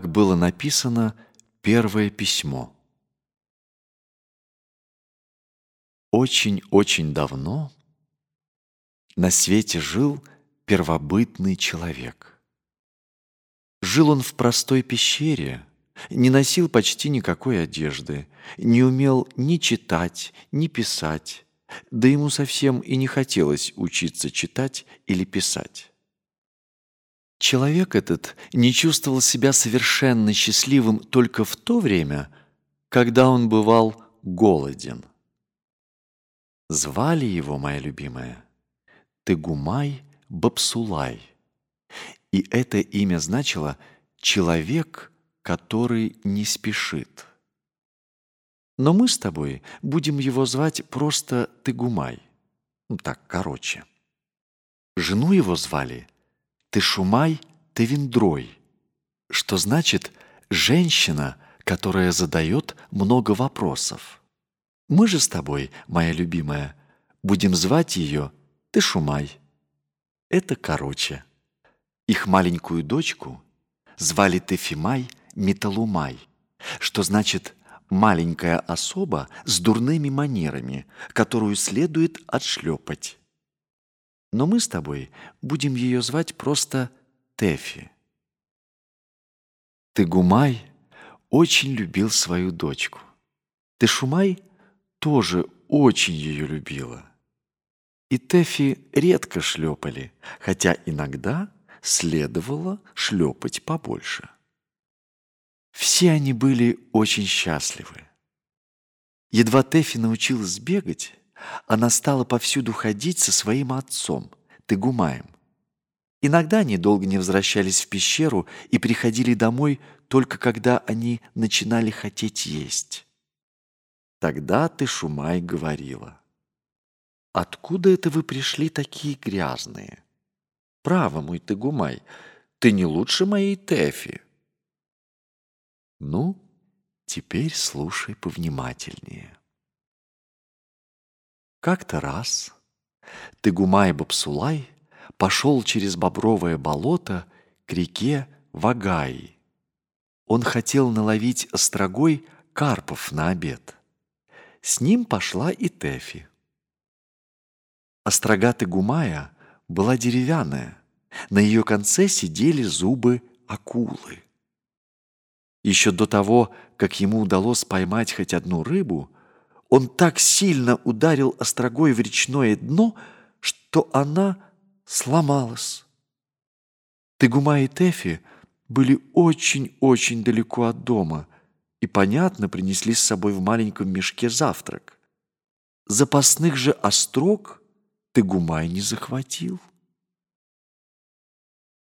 как было написано первое письмо. Очень-очень давно на свете жил первобытный человек. Жил он в простой пещере, не носил почти никакой одежды, не умел ни читать, ни писать, да ему совсем и не хотелось учиться читать или писать. Человек этот не чувствовал себя совершенно счастливым только в то время, когда он бывал голоден. Звали его, моя любимая, Тыгумай Бабсулай. И это имя значило «человек, который не спешит». Но мы с тобой будем его звать просто Тыгумай. Ну, так, короче. Жену его звали – ты шумай, ты виндрой, что значит «женщина, которая задает много вопросов». Мы же с тобой, моя любимая, будем звать ее «ты шумай». Это короче. Их маленькую дочку звали Тефимай Металумай, что значит «маленькая особа с дурными манерами, которую следует отшлепать». Но мы с тобой будем ее звать просто Тэфи. Тыгумай очень любил свою дочку. Тышумай тоже очень ее любила. И Тэфи редко шлепали, хотя иногда следовало шлепать побольше. Все они были очень счастливы. Едва Тэфи научилась бегать, она стала повсюду ходить со своим отцом, Тыгумаем. Иногда они долго не возвращались в пещеру и приходили домой только когда они начинали хотеть есть. Тогда ты, Шумай, говорила, «Откуда это вы пришли такие грязные? Право, мой Тыгумай, ты не лучше моей Тэфи». Ну, теперь слушай повнимательнее. Как-то раз Тыгумай Бабсулай пошел через бобровое болото к реке Вагаи. Он хотел наловить острогой карпов на обед. С ним пошла и Тефи. Острога Тыгумая была деревянная, на ее конце сидели зубы акулы. Еще до того, как ему удалось поймать хоть одну рыбу, он так сильно ударил острогой в речное дно, что она сломалась. Тыгума и Тефи были очень-очень далеко от дома и, понятно, принесли с собой в маленьком мешке завтрак. Запасных же острог Тыгумай не захватил.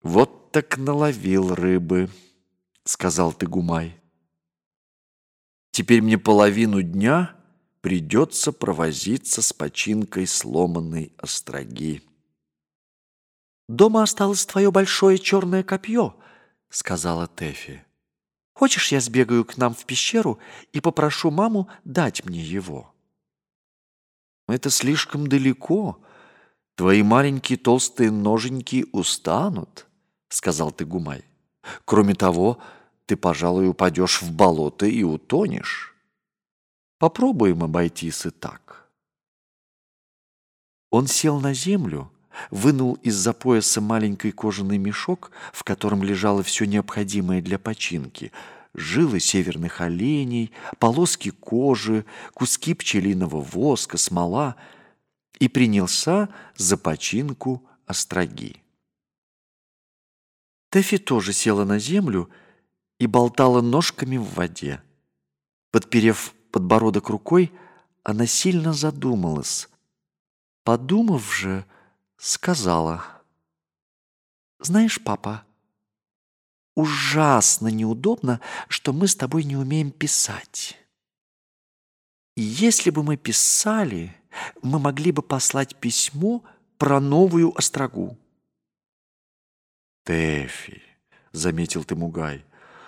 «Вот так наловил рыбы», — сказал Тыгумай. «Теперь мне половину дня придется провозиться с починкой сломанной остроги. «Дома осталось твое большое черное копье», — сказала Тэфи. «Хочешь, я сбегаю к нам в пещеру и попрошу маму дать мне его?» «Это слишком далеко. Твои маленькие толстые ноженьки устанут», — сказал ты Гумай. «Кроме того, ты, пожалуй, упадешь в болото и утонешь». Попробуем обойтись и так. Он сел на землю, вынул из-за пояса маленький кожаный мешок, в котором лежало все необходимое для починки – жилы северных оленей, полоски кожи, куски пчелиного воска, смола – и принялся за починку остроги. Тэфи тоже села на землю и болтала ножками в воде. Подперев подбородок рукой, она сильно задумалась. Подумав же, сказала, «Знаешь, папа, ужасно неудобно, что мы с тобой не умеем писать. И если бы мы писали, мы могли бы послать письмо про новую острогу». «Тэфи», — заметил Темугай, —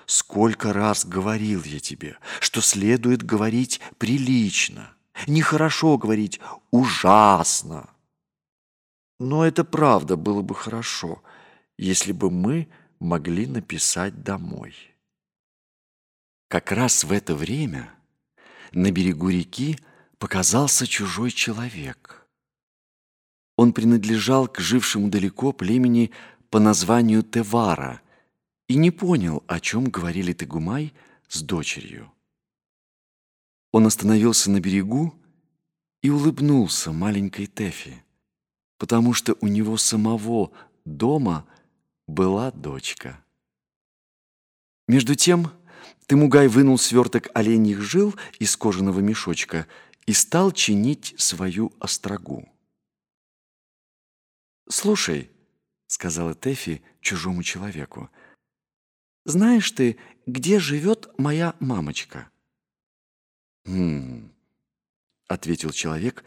Сколько раз говорил я тебе, что следует говорить прилично. Нехорошо говорить ужасно. Но это правда было бы хорошо, если бы мы могли написать домой. Как раз в это время на берегу реки показался чужой человек. Он принадлежал к жившему далеко племени по названию Тевара и не понял, о чем говорили Тегумай с дочерью. Он остановился на берегу и улыбнулся маленькой Тефи, потому что у него самого дома была дочка. Между тем Тымугай вынул сверток оленьих жил из кожаного мешочка и стал чинить свою острогу. «Слушай», — сказала Тефи чужому человеку, «знаешь ты, где живет моя мамочка?» «Хм...» — ответил человек,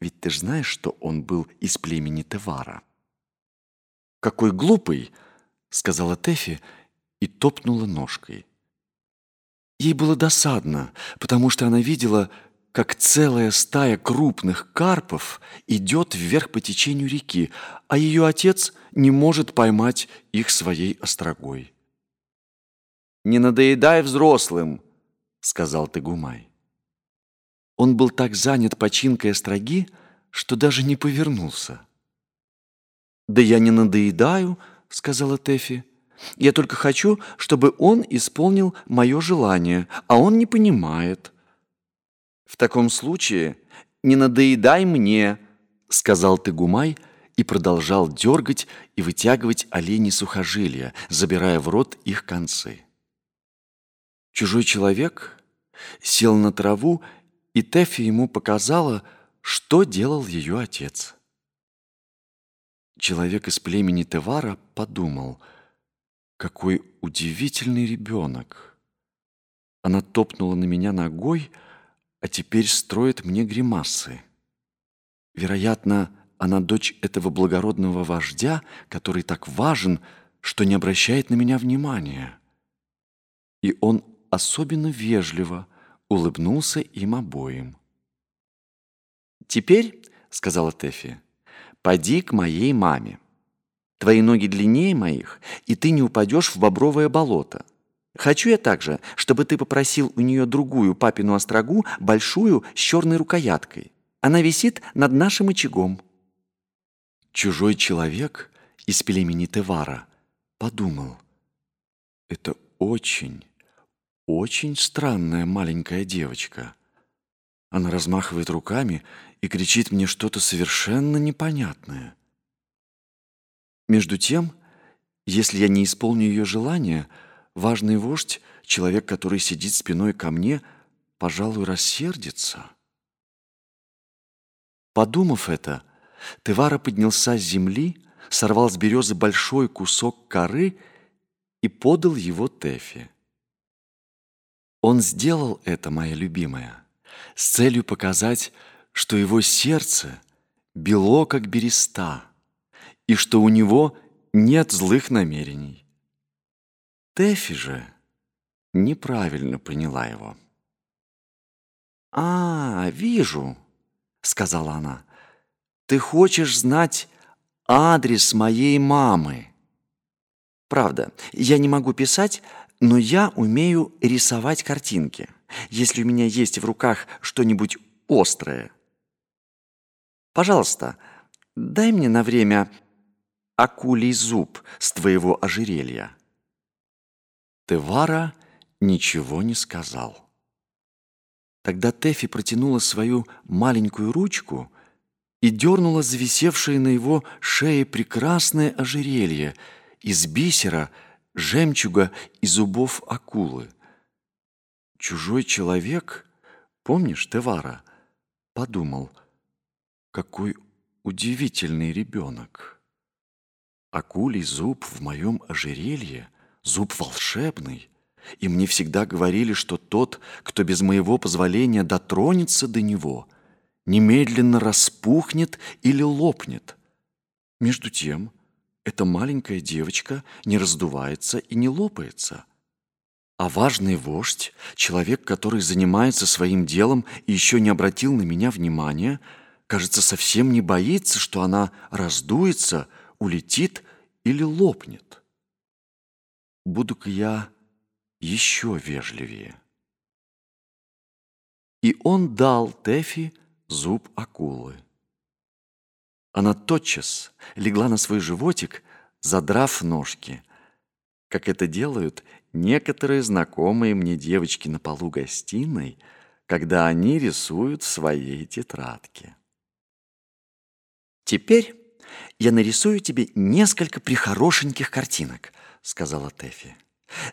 «ведь ты же знаешь, что он был из племени Тевара». «Какой глупый!» — сказала Тефи и топнула ножкой. Ей было досадно, потому что она видела, как целая стая крупных карпов идет вверх по течению реки, а ее отец не может поймать их своей острогой. «Не надоедай взрослым», — сказал Тагумай. Он был так занят починкой остроги, что даже не повернулся. «Да я не надоедаю», — сказала Тэфи. «Я только хочу, чтобы он исполнил мое желание, а он не понимает». «В таком случае не надоедай мне», — сказал Тыгумай и продолжал дергать и вытягивать олени сухожилия, забирая в рот их концы. Чужой человек сел на траву и Тэфи ему показала, что делал ее отец. Человек из племени Тевара подумал, какой удивительный ребенок. Она топнула на меня ногой, а теперь строит мне гримасы. Вероятно, она дочь этого благородного вождя, который так важен, что не обращает на меня внимания. И он особенно вежливо улыбнулся им обоим. «Теперь, — сказала Тэфи, — поди к моей маме. Твои ноги длиннее моих, и ты не упадешь в бобровое болото. Хочу я также, чтобы ты попросил у нее другую папину острогу, большую, с черной рукояткой. Она висит над нашим очагом». Чужой человек из племени Тевара подумал, «Это очень, очень странная маленькая девочка. Она размахивает руками и кричит мне что-то совершенно непонятное. Между тем, если я не исполню ее желания, важный вождь, человек, который сидит спиной ко мне, пожалуй, рассердится. Подумав это, Тевара поднялся с земли, сорвал с березы большой кусок коры и подал его Тефе. Он сделал это, моя любимая, с целью показать, что его сердце бело, как береста, и что у него нет злых намерений. Тэфи же неправильно поняла его. «А, вижу», — сказала она, — «ты хочешь знать адрес моей мамы». Правда, я не могу писать, но я умею рисовать картинки, если у меня есть в руках что-нибудь острое. Пожалуйста, дай мне на время акулий зуб с твоего ожерелья. Тевара ничего не сказал. Тогда Тэфи протянула свою маленькую ручку и дернула зависевшее на его шее прекрасное ожерелье из бисера, жемчуга и зубов акулы. Чужой человек, помнишь, Тевара, подумал, какой удивительный ребенок. Акулий зуб в моем ожерелье, зуб волшебный, и мне всегда говорили, что тот, кто без моего позволения дотронется до него, немедленно распухнет или лопнет. Между тем, эта маленькая девочка не раздувается и не лопается. А важный вождь, человек, который занимается своим делом и еще не обратил на меня внимания, кажется, совсем не боится, что она раздуется, улетит или лопнет. Буду-ка я еще вежливее. и он дал Тэфи зуб акулы. Она тотчас легла на свой животик, задрав ножки, как это делают некоторые знакомые мне девочки на полу гостиной, когда они рисуют в своей тетрадке. «Теперь я нарисую тебе несколько прихорошеньких картинок», — сказала Тэфи.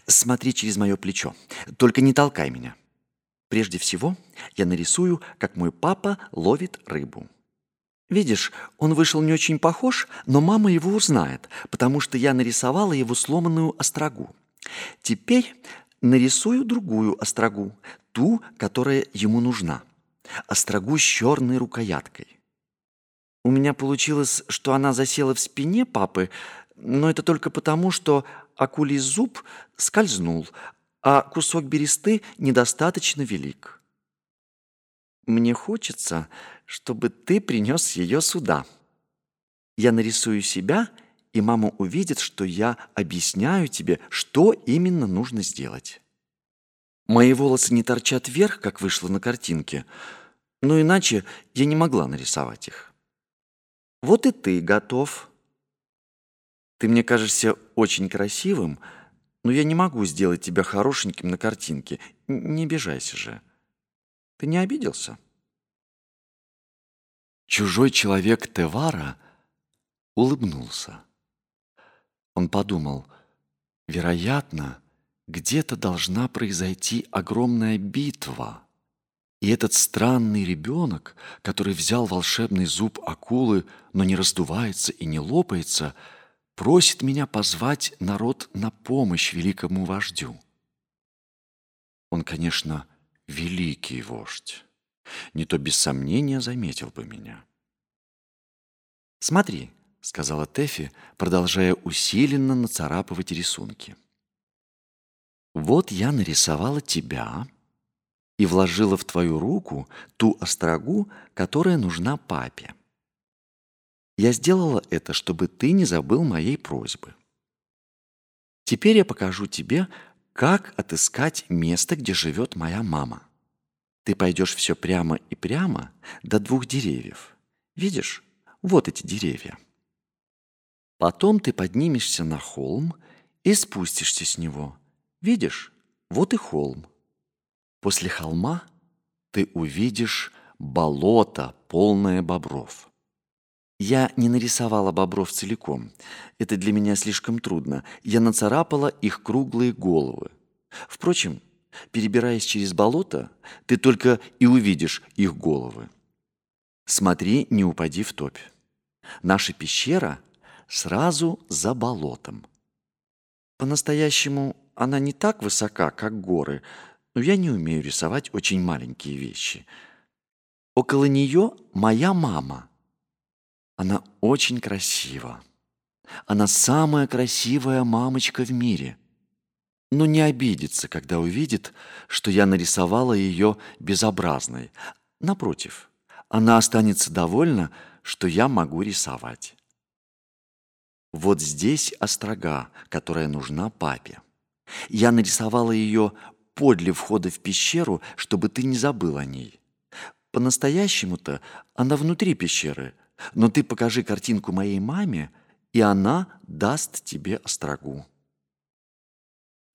«Смотри через мое плечо, только не толкай меня. Прежде всего я нарисую, как мой папа ловит рыбу». Видишь, он вышел не очень похож, но мама его узнает, потому что я нарисовала его сломанную острогу. Теперь нарисую другую острогу, ту, которая ему нужна. Острогу с черной рукояткой. У меня получилось, что она засела в спине папы, но это только потому, что акулий зуб скользнул, а кусок бересты недостаточно велик. Мне хочется, чтобы ты принес ее сюда. Я нарисую себя, и мама увидит, что я объясняю тебе, что именно нужно сделать. Мои волосы не торчат вверх, как вышло на картинке, но иначе я не могла нарисовать их. Вот и ты готов. Ты мне кажешься очень красивым, но я не могу сделать тебя хорошеньким на картинке. Не обижайся же. Ты не обиделся?» Чужой человек Тевара улыбнулся. Он подумал, вероятно, где-то должна произойти огромная битва. И этот странный ребенок, который взял волшебный зуб акулы, но не раздувается и не лопается, просит меня позвать народ на помощь великому вождю. Он, конечно, великий вождь не то без сомнения заметил бы меня. «Смотри», — сказала Тэфи, продолжая усиленно нацарапывать рисунки. «Вот я нарисовала тебя и вложила в твою руку ту острогу, которая нужна папе. Я сделала это, чтобы ты не забыл моей просьбы. Теперь я покажу тебе, как отыскать место, где живет моя мама. Ты пойдешь все прямо и прямо до двух деревьев. Видишь? Вот эти деревья. Потом ты поднимешься на холм и спустишься с него. Видишь? Вот и холм. После холма ты увидишь болото, полное бобров. Я не нарисовала бобров целиком. Это для меня слишком трудно. Я нацарапала их круглые головы. Впрочем, Перебираясь через болото, ты только и увидишь их головы. Смотри, не упади в топь. Наша пещера сразу за болотом. По-настоящему она не так высока, как горы, но я не умею рисовать очень маленькие вещи. Около нее моя мама. Она очень красива. Она самая красивая мамочка в мире – но не обидится, когда увидит, что я нарисовала ее безобразной. Напротив, она останется довольна, что я могу рисовать. Вот здесь острога, которая нужна папе. Я нарисовала ее подле входа в пещеру, чтобы ты не забыл о ней. По-настоящему-то она внутри пещеры, но ты покажи картинку моей маме, и она даст тебе острогу.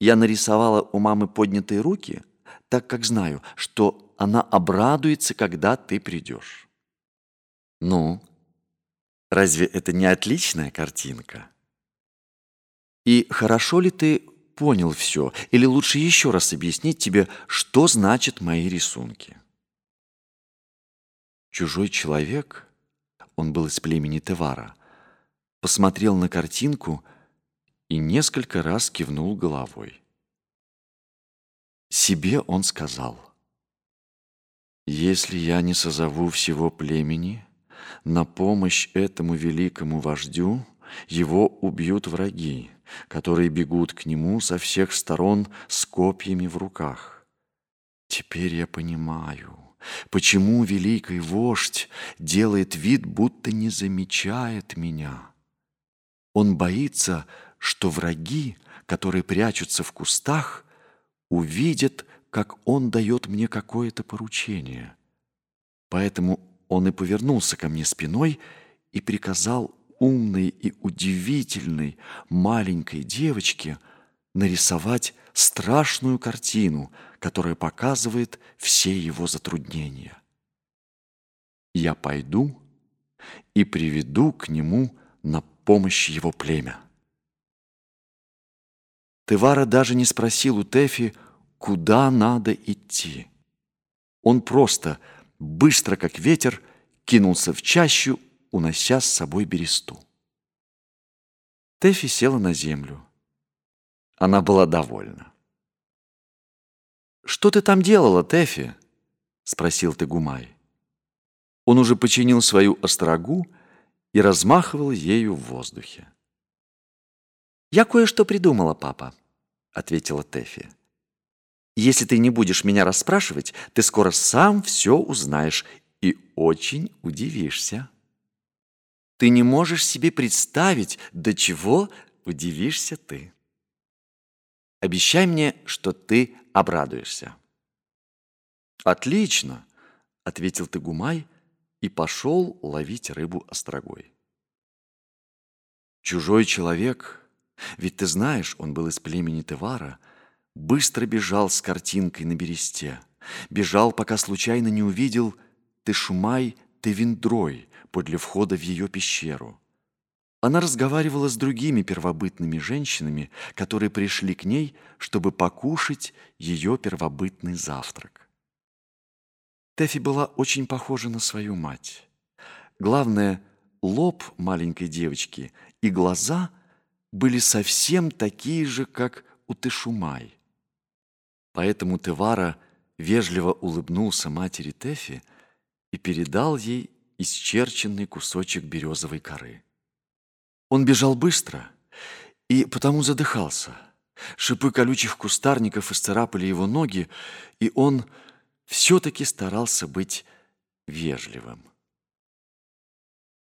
Я нарисовала у мамы поднятые руки, так как знаю, что она обрадуется, когда ты придешь. Ну, разве это не отличная картинка? И хорошо ли ты понял все, или лучше еще раз объяснить тебе, что значат мои рисунки? Чужой человек, он был из племени Тевара, посмотрел на картинку и несколько раз кивнул головой. Себе он сказал, «Если я не созову всего племени на помощь этому великому вождю, его убьют враги, которые бегут к нему со всех сторон с копьями в руках. Теперь я понимаю, почему великий вождь делает вид, будто не замечает меня. Он боится, что враги, которые прячутся в кустах, увидят как он дает мне какое-то поручение. Поэтому он и повернулся ко мне спиной и приказал умной и удивительной маленькой девочке нарисовать страшную картину, которая показывает все его затруднения. Я пойду и приведу к нему на помощь его племя. Тевара даже не спросил у Тефи, куда надо идти. Он просто, быстро как ветер, кинулся в чащу, унося с собой бересту. Тефи села на землю. Она была довольна. «Что ты там делала, Тефи?» — спросил Тегумай. Он уже починил свою острогу и размахивал ею в воздухе. «Я кое-что придумала, папа», — ответила Тэфи. «Если ты не будешь меня расспрашивать, ты скоро сам все узнаешь и очень удивишься. Ты не можешь себе представить, до чего удивишься ты. Обещай мне, что ты обрадуешься». «Отлично», — ответил Тыгумай и пошел ловить рыбу острогой. Чужой человек, ведь ты знаешь, он был из племени Тевара, быстро бежал с картинкой на бересте, бежал, пока случайно не увидел Тышумай Тевиндрой подле входа в ее пещеру. Она разговаривала с другими первобытными женщинами, которые пришли к ней, чтобы покушать ее первобытный завтрак. Тэфи была очень похожа на свою мать. Главное, лоб маленькой девочки и глаза были совсем такие же, как у Тышумай. Поэтому Тевара вежливо улыбнулся матери Тэфи и передал ей исчерченный кусочек березовой коры. Он бежал быстро и потому задыхался. Шипы колючих кустарников исцарапали его ноги, и он все-таки старался быть вежливым.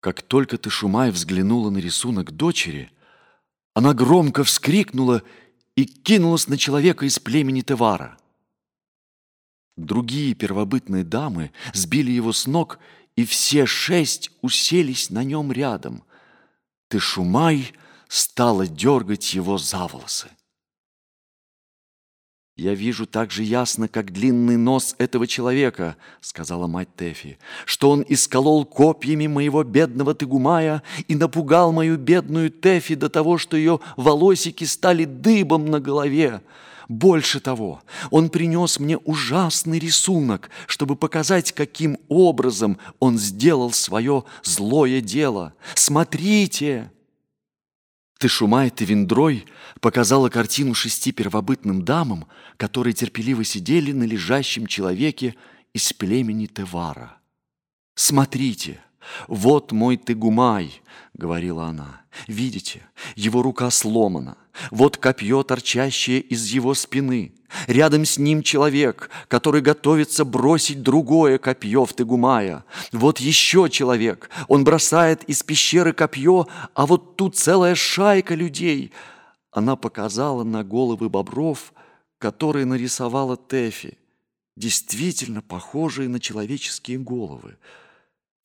Как только Тышумай взглянула на рисунок дочери, она громко вскрикнула и кинулась на человека из племени Тевара. Другие первобытные дамы сбили его с ног, и все шесть уселись на нем рядом. Тышумай стала дергать его за волосы. «Я вижу так же ясно, как длинный нос этого человека», — сказала мать Тэфи, «что он исколол копьями моего бедного Тыгумая и напугал мою бедную Тэфи до того, что ее волосики стали дыбом на голове. Больше того, он принес мне ужасный рисунок, чтобы показать, каким образом он сделал свое злое дело. Смотрите!» Тышумай Тевиндрой показала картину шести первобытным дамам, которые терпеливо сидели на лежащем человеке из племени Тевара. «Смотрите, вот мой Тегумай», — говорила она. «Видите, его рука сломана, вот копье, торчащее из его спины. Рядом с ним человек, который готовится бросить другое копье в Тегумая. Вот еще человек, он бросает из пещеры копье, а вот тут целая шайка людей». Она показала на головы бобров, которые нарисовала Тэфи, действительно похожие на человеческие головы.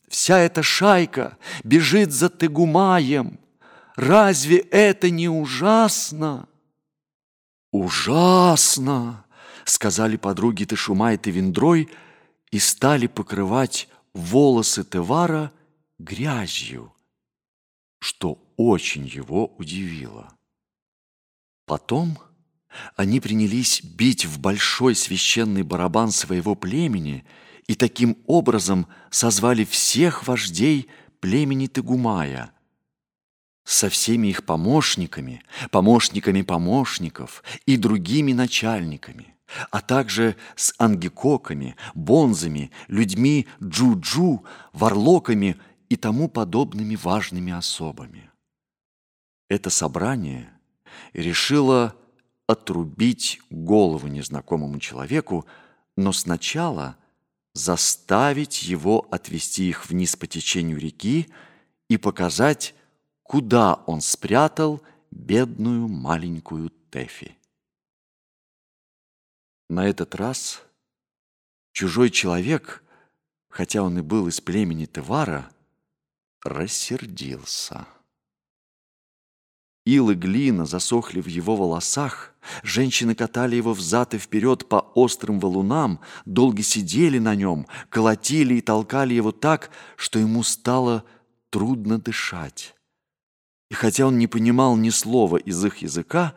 Вся эта шайка бежит за Тегумаем. Разве это не ужасно? Ужасно, сказали подруги Тышума и Тевиндрой и стали покрывать волосы Тевара грязью, что очень его удивило. Потом они принялись бить в большой священный барабан своего племени и таким образом созвали всех вождей племени Тыгумая со всеми их помощниками, помощниками помощников и другими начальниками, а также с ангикоками, бонзами, людьми джуджу, варлоками и тому подобными важными особами. Это собрание решило отрубить голову незнакомому человеку, но сначала заставить его отвести их вниз по течению реки и показать, куда он спрятал бедную маленькую Тэфи. На этот раз чужой человек, хотя он и был из племени Тевара, рассердился. Ил и глина засохли в его волосах, женщины катали его взад и вперед по острым валунам, долго сидели на нем, колотили и толкали его так, что ему стало трудно дышать. И хотя он не понимал ни слова из их языка,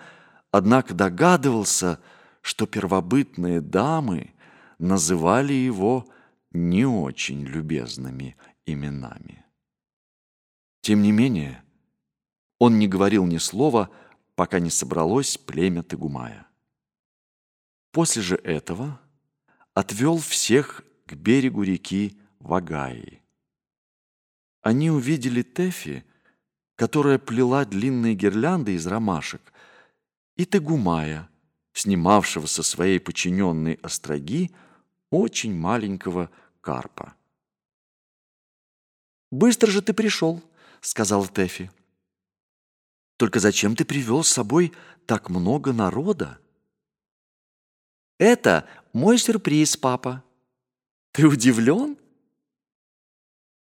однако догадывался, что первобытные дамы называли его не очень любезными именами. Тем не менее, он не говорил ни слова, пока не собралось племя Тыгумая. После же этого отвел всех к берегу реки Вагаи. Они увидели Тефи, которая плела длинные гирлянды из ромашек, и Тыгумая, снимавшего со своей подчиненной остроги очень маленького карпа. «Быстро же ты пришел», — сказал Тефи. Только зачем ты привел с собой так много народа? Это мой сюрприз, папа. Ты удивлен?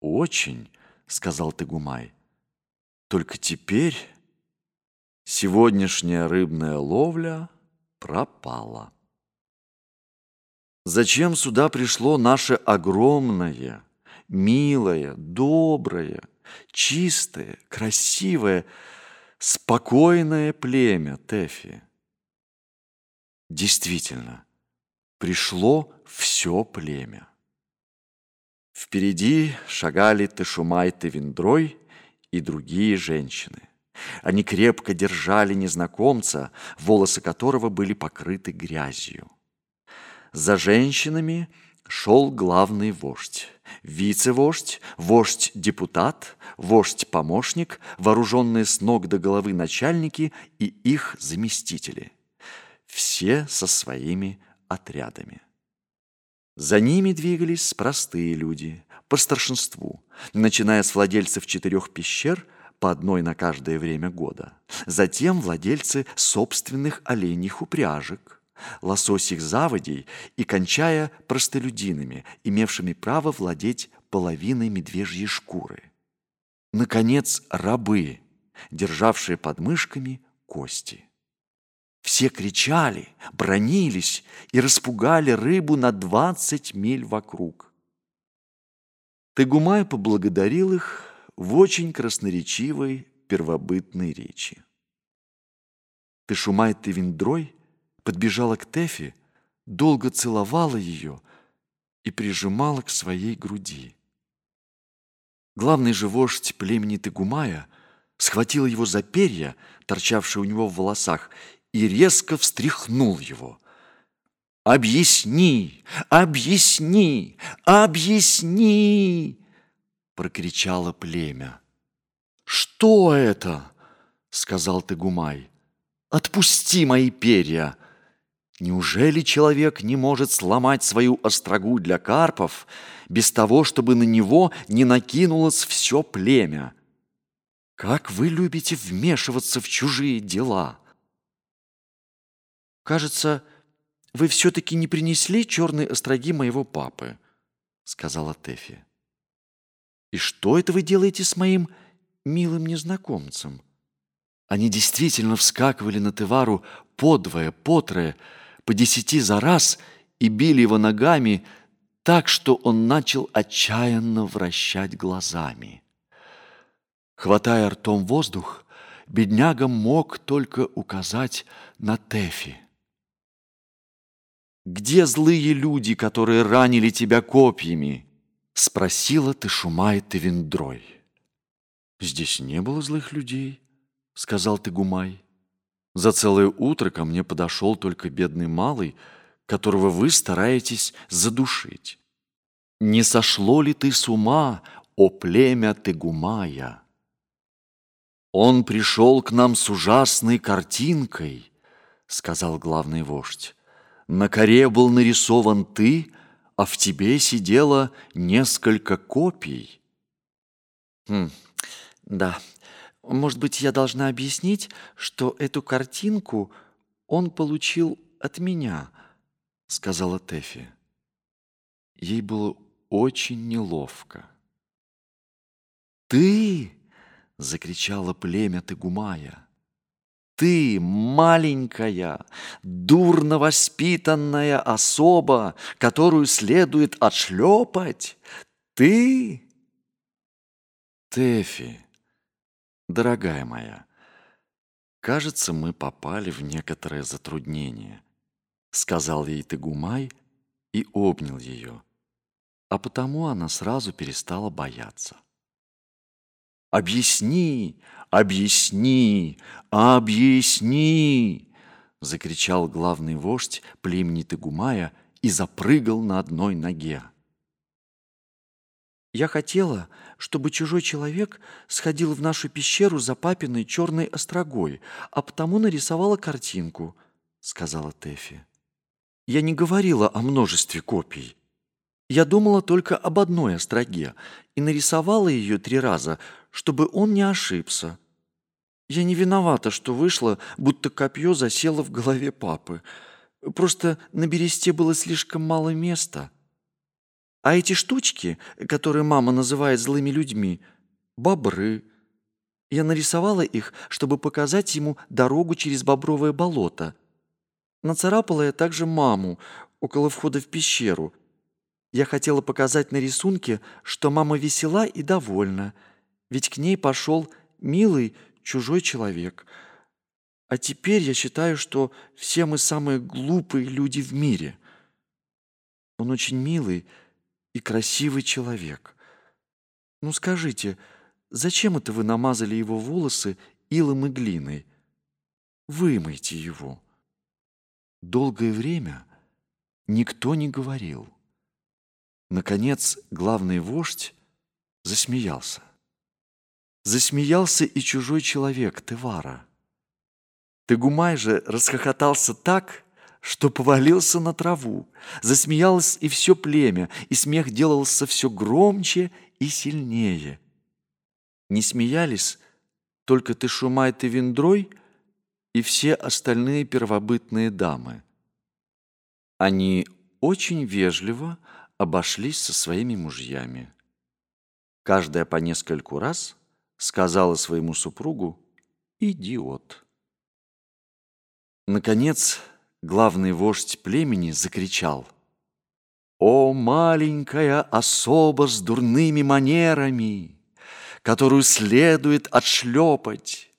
Очень, сказал Тагумай. Только теперь сегодняшняя рыбная ловля пропала. Зачем сюда пришло наше огромное, милое, доброе, чистое, красивое, Спокойное племя Тефи. Действительно, пришло все племя. Впереди шагали Тешумай Тевиндрой и другие женщины. Они крепко держали незнакомца, волосы которого были покрыты грязью. За женщинами шел главный вождь вице-вождь, вождь-депутат, вождь-помощник, вооруженные с ног до головы начальники и их заместители. Все со своими отрядами. За ними двигались простые люди, по старшинству, начиная с владельцев четырех пещер, по одной на каждое время года. Затем владельцы собственных оленьих упряжек – лососих заводей и кончая простолюдинами, имевшими право владеть половиной медвежьей шкуры. Наконец, рабы, державшие под мышками кости. Все кричали, бронились и распугали рыбу на двадцать миль вокруг. Тегумай поблагодарил их в очень красноречивой первобытной речи. Тышумай Тевиндрой подбежала к Тефи, долго целовала ее и прижимала к своей груди. Главный же вождь племени Тыгумая схватил его за перья, торчавшие у него в волосах, и резко встряхнул его. «Объясни! Объясни! Объясни!» прокричало племя. «Что это?» — сказал Тыгумай. «Отпусти мои перья!» Неужели человек не может сломать свою острогу для карпов без того, чтобы на него не накинулось все племя? Как вы любите вмешиваться в чужие дела? Кажется, вы все-таки не принесли черные остроги моего папы, сказала Тефи. И что это вы делаете с моим милым незнакомцем? Они действительно вскакивали на Тевару подвое, потрое, по десяти за раз и били его ногами так, что он начал отчаянно вращать глазами. Хватая ртом воздух, бедняга мог только указать на Тефи. «Где злые люди, которые ранили тебя копьями?» — спросила Тышумай Тевиндрой. «Здесь не было злых людей», — сказал Тыгумай. За целое утро ко мне подошел только бедный малый, которого вы стараетесь задушить. Не сошло ли ты с ума, о племя Тегумая? Он пришел к нам с ужасной картинкой, сказал главный вождь. На коре был нарисован ты, а в тебе сидело несколько копий. Хм, да, может быть, я должна объяснить, что эту картинку он получил от меня. — сказала Тэфи. Ей было очень неловко. «Ты!» — закричала племя Тыгумая. «Ты, маленькая, дурно воспитанная особа, которую следует отшлепать! Ты!» «Тэфи, дорогая моя, кажется, мы попали в некоторое затруднение», — сказал ей Тыгумай и обнял ее, а потому она сразу перестала бояться. «Объясни, объясни, объясни!» закричал главный вождь племени Тыгумая и запрыгал на одной ноге. Я хотела, чтобы чужой человек сходил в нашу пещеру за папиной черной острогой, а потому нарисовала картинку, сказала Тэфи. Я не говорила о множестве копий. Я думала только об одной остроге и нарисовала ее три раза, чтобы он не ошибся. Я не виновата, что вышло, будто копье засело в голове папы. Просто на бересте было слишком мало места. А эти штучки, которые мама называет злыми людьми, бобры. Я нарисовала их, чтобы показать ему дорогу через бобровое болото. Нацарапала я также маму около входа в пещеру. Я хотела показать на рисунке, что мама весела и довольна, ведь к ней пошел милый чужой человек. А теперь я считаю, что все мы самые глупые люди в мире. Он очень милый, и красивый человек. Ну скажите, зачем это вы намазали его волосы илом и глиной? Вымойте его. Долгое время никто не говорил. Наконец, главный вождь засмеялся. Засмеялся и чужой человек, Тевара. Тыгумай же расхохотался так, что повалился на траву. Засмеялось и все племя, и смех делался все громче и сильнее. Не смеялись только ты Шумай ты Виндрой и все остальные первобытные дамы. Они очень вежливо обошлись со своими мужьями. Каждая по нескольку раз сказала своему супругу «идиот». Наконец, главный вождь племени закричал. «О, маленькая особа с дурными манерами, которую следует отшлепать!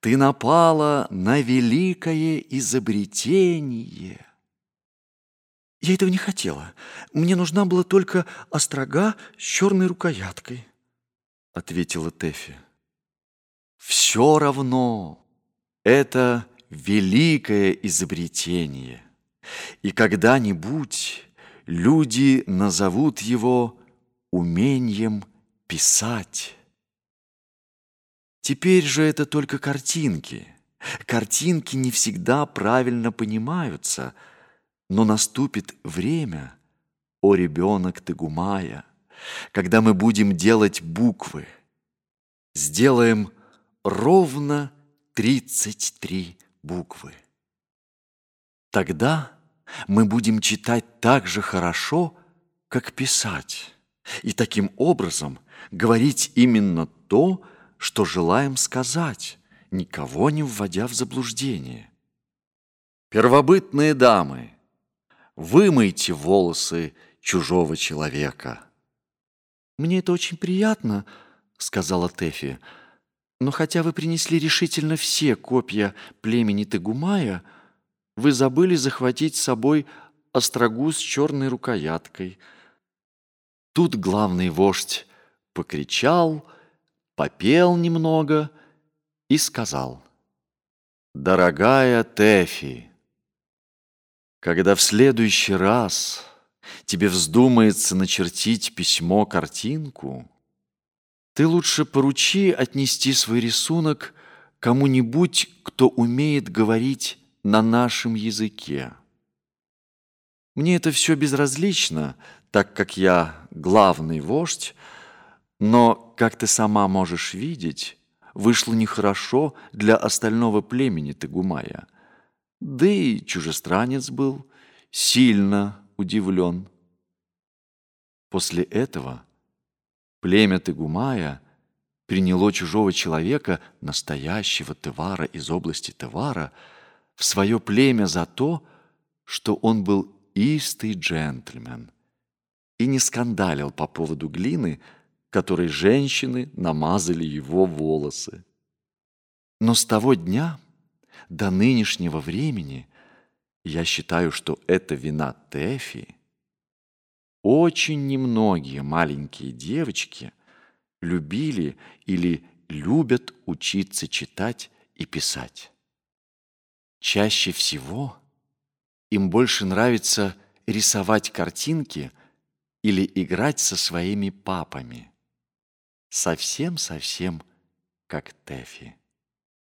Ты напала на великое изобретение!» «Я этого не хотела. Мне нужна была только острога с черной рукояткой», — ответила Тэфи. «Все равно это великое изобретение, и когда-нибудь люди назовут его умением писать. Теперь же это только картинки. Картинки не всегда правильно понимаются, но наступит время, о ребенок Тыгумая, когда мы будем делать буквы. Сделаем ровно 33 буквы. Тогда мы будем читать так же хорошо, как писать, и таким образом говорить именно то, что желаем сказать, никого не вводя в заблуждение. Первобытные дамы, вымойте волосы чужого человека. «Мне это очень приятно», — сказала Тэфи, — но хотя вы принесли решительно все копья племени Тыгумая, вы забыли захватить с собой острогу с черной рукояткой. Тут главный вождь покричал, попел немного и сказал, «Дорогая Тэфи, когда в следующий раз тебе вздумается начертить письмо-картинку, ты лучше поручи отнести свой рисунок кому-нибудь, кто умеет говорить на нашем языке. Мне это все безразлично, так как я главный вождь, но, как ты сама можешь видеть, вышло нехорошо для остального племени Тыгумая. Да и чужестранец был, сильно удивлен. После этого племя Тегумая приняло чужого человека, настоящего Тевара из области Тевара, в свое племя за то, что он был истый джентльмен и не скандалил по поводу глины, которой женщины намазали его волосы. Но с того дня до нынешнего времени я считаю, что это вина Тэфи. Очень немногие маленькие девочки любили или любят учиться читать и писать. Чаще всего им больше нравится рисовать картинки или играть со своими папами. Совсем-совсем как Тэфи.